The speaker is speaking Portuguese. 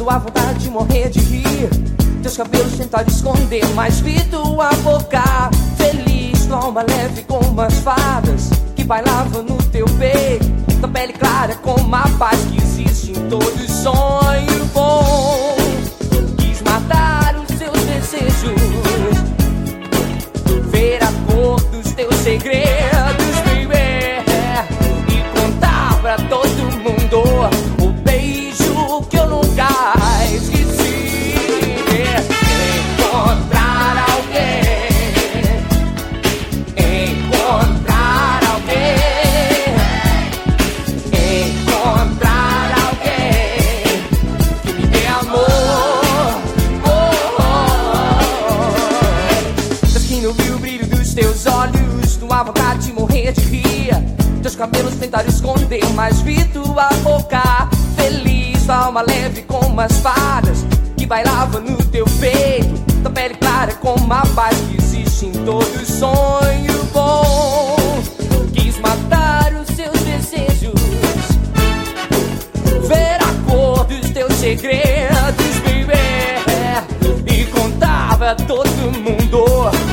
tua vontade de morrer de rir. Teus cabelos tentaram esconder, mas vi tua boca feliz, tua alma leve como as fadas que bailavam no teu peito. Tua pele clara como a paz que existe em todo sonho bom. Os teus olhos, no vontade de morrer de rir. Teus cabelos tentaram esconder, mas vi tua boca feliz. Tua alma leve como as fadas que bailava no teu peito. Tua pele clara como a paz que existe em todo sonho bom. Quis matar os seus desejos, ver a cor dos teus segredos, viver e contava a todo mundo